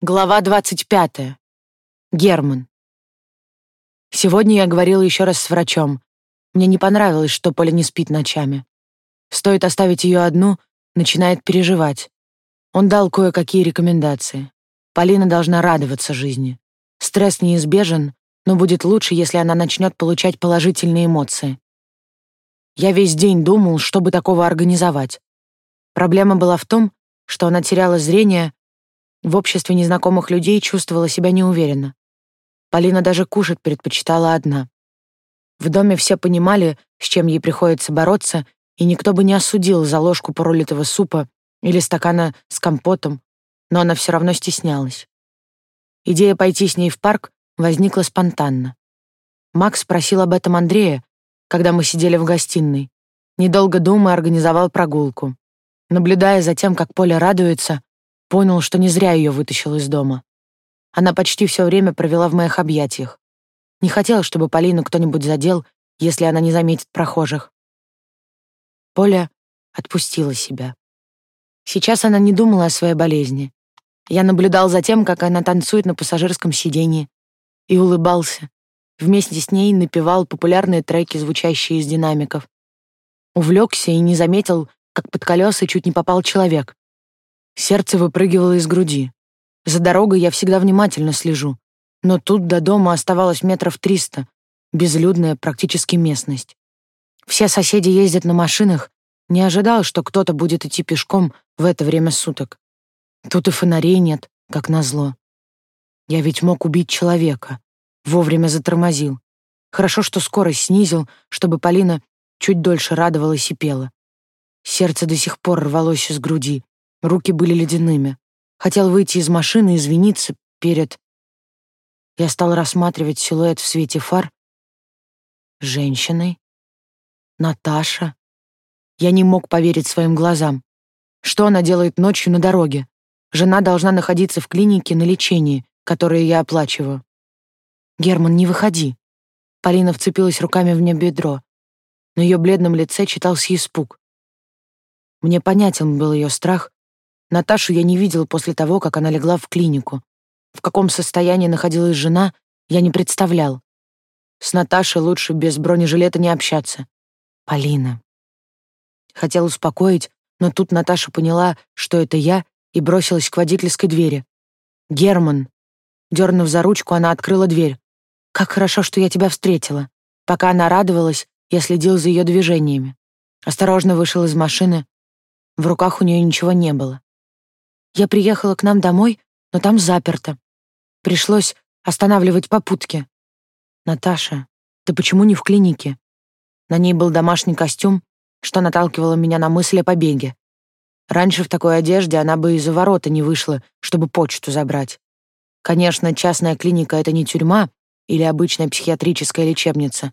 Глава 25. Герман. Сегодня я говорила еще раз с врачом. Мне не понравилось, что Поля не спит ночами. Стоит оставить ее одну, начинает переживать. Он дал кое-какие рекомендации. Полина должна радоваться жизни. Стресс неизбежен, но будет лучше, если она начнет получать положительные эмоции. Я весь день думал, чтобы такого организовать. Проблема была в том, что она теряла зрение, в обществе незнакомых людей чувствовала себя неуверенно. Полина даже кушать предпочитала одна. В доме все понимали, с чем ей приходится бороться, и никто бы не осудил за ложку пролитого супа или стакана с компотом, но она все равно стеснялась. Идея пойти с ней в парк возникла спонтанно. Макс спросил об этом Андрея, когда мы сидели в гостиной. Недолго думая, организовал прогулку. Наблюдая за тем, как Поля радуется, Понял, что не зря ее вытащил из дома. Она почти все время провела в моих объятиях. Не хотела, чтобы Полину кто-нибудь задел, если она не заметит прохожих. Поля отпустила себя. Сейчас она не думала о своей болезни. Я наблюдал за тем, как она танцует на пассажирском сиденье, и улыбался. Вместе с ней напевал популярные треки, звучащие из динамиков. Увлекся и не заметил, как под колеса чуть не попал человек. Сердце выпрыгивало из груди. За дорогой я всегда внимательно слежу. Но тут до дома оставалось метров триста. Безлюдная практически местность. Все соседи ездят на машинах. Не ожидал, что кто-то будет идти пешком в это время суток. Тут и фонарей нет, как назло. Я ведь мог убить человека. Вовремя затормозил. Хорошо, что скорость снизил, чтобы Полина чуть дольше радовалась и пела. Сердце до сих пор рвалось из груди. Руки были ледяными. Хотел выйти из машины извиниться перед... Я стал рассматривать силуэт в свете фар. Женщиной? Наташа? Я не мог поверить своим глазам. Что она делает ночью на дороге? Жена должна находиться в клинике на лечении, которое я оплачиваю. «Герман, не выходи». Полина вцепилась руками в мне бедро. На ее бледном лице читался испуг. Мне понятен был ее страх, Наташу я не видел после того, как она легла в клинику. В каком состоянии находилась жена, я не представлял. С Наташей лучше без бронежилета не общаться. Полина. Хотел успокоить, но тут Наташа поняла, что это я, и бросилась к водительской двери. «Герман!» Дернув за ручку, она открыла дверь. «Как хорошо, что я тебя встретила». Пока она радовалась, я следил за ее движениями. Осторожно вышел из машины. В руках у нее ничего не было. Я приехала к нам домой, но там заперто. Пришлось останавливать попутки. Наташа, ты почему не в клинике? На ней был домашний костюм, что наталкивало меня на мысль о побеге. Раньше в такой одежде она бы из-за ворота не вышла, чтобы почту забрать. Конечно, частная клиника — это не тюрьма или обычная психиатрическая лечебница,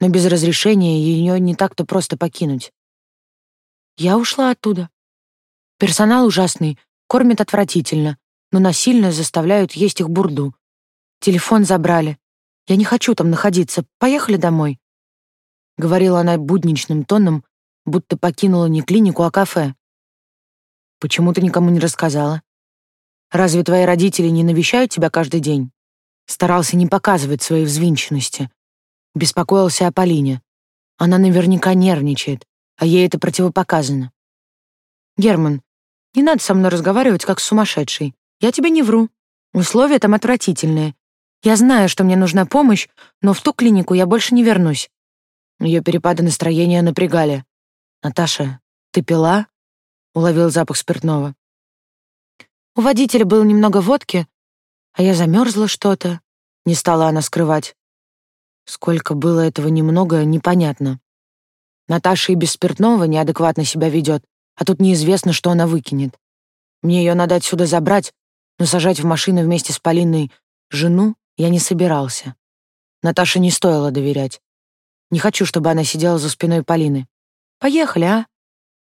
но без разрешения ее не так-то просто покинуть. Я ушла оттуда. Персонал ужасный, Кормят отвратительно, но насильно заставляют есть их бурду. Телефон забрали. Я не хочу там находиться. Поехали домой. Говорила она будничным тоном, будто покинула не клинику, а кафе. Почему ты никому не рассказала? Разве твои родители не навещают тебя каждый день? Старался не показывать своей взвинченности. Беспокоился о Полине. Она наверняка нервничает, а ей это противопоказано. Герман, не надо со мной разговаривать, как с сумасшедшей. Я тебе не вру. Условия там отвратительные. Я знаю, что мне нужна помощь, но в ту клинику я больше не вернусь». Ее перепады настроения напрягали. «Наташа, ты пила?» — уловил запах спиртного. У водителя было немного водки, а я замерзла что-то. Не стала она скрывать. Сколько было этого немного, непонятно. Наташа и без спиртного неадекватно себя ведет, а тут неизвестно, что она выкинет. Мне ее надо отсюда забрать, но сажать в машину вместе с Полиной жену я не собирался. Наташе не стоило доверять. Не хочу, чтобы она сидела за спиной Полины. «Поехали, а?»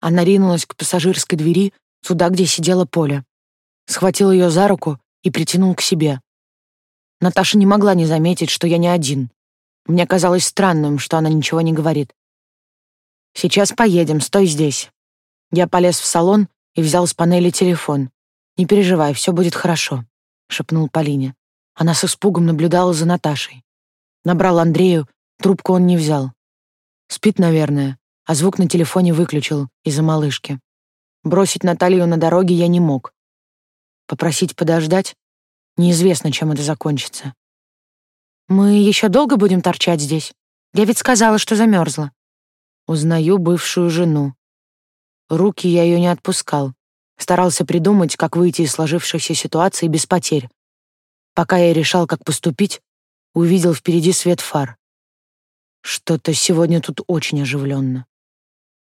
Она ринулась к пассажирской двери, туда, где сидела Поля. Схватил ее за руку и притянул к себе. Наташа не могла не заметить, что я не один. Мне казалось странным, что она ничего не говорит. «Сейчас поедем, стой здесь». Я полез в салон и взял с панели телефон. «Не переживай, все будет хорошо». — шепнул Полине. Она с испугом наблюдала за Наташей. Набрал Андрею, трубку он не взял. Спит, наверное, а звук на телефоне выключил из-за малышки. Бросить Наталью на дороге я не мог. Попросить подождать? Неизвестно, чем это закончится. «Мы еще долго будем торчать здесь? Я ведь сказала, что замерзла». Узнаю бывшую жену. Руки я ее не отпускал. Старался придумать, как выйти из сложившейся ситуации без потерь. Пока я решал, как поступить, увидел впереди свет фар. Что-то сегодня тут очень оживленно.